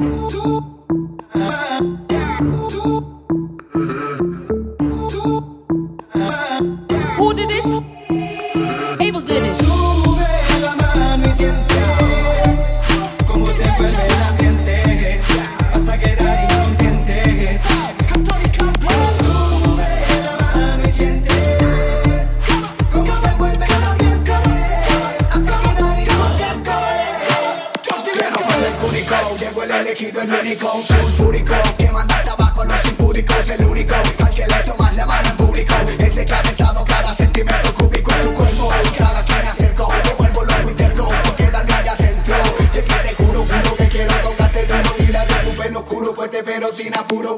Who did it? Abel did it. El elegido, el único Sulfúrico, que manda tabaco a los impúdicos El único, al que le tomas la mano en público. Ese que ha pesado cada centímetro cúbico en tu cuerpo Cada quien acercó, te vuelvo loco y terco quedarme allá adentro. Y es que te juro, juro que quiero tocarte duro Y darle tu pelo oscuro, fuerte pero sin apuro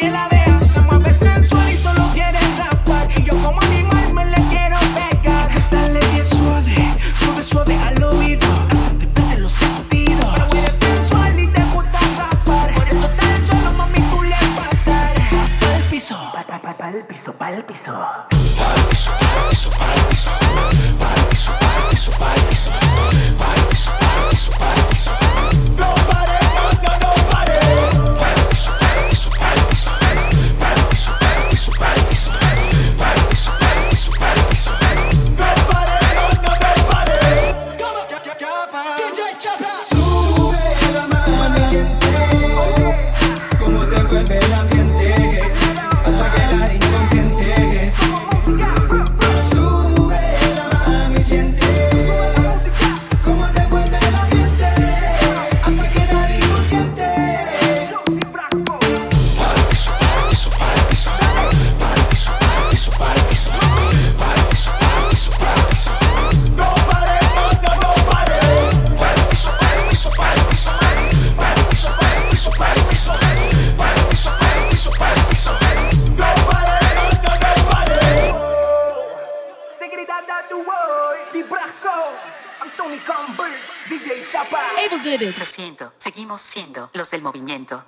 nadie la vea. Se mueve sensual y solo quiere rapar. Y yo como animal me le quiero pegar. Dale bien suave, suave, suave al oído. Hacerte perder los sentidos. Pero eres sensual y te gusta rapar. Por eso está el suelo, mami, tú le patas. Hasta el piso. Pa, pa, pa, pa el piso, pa el piso. No Abel did it. Lo siento, seguimos siendo los del movimiento.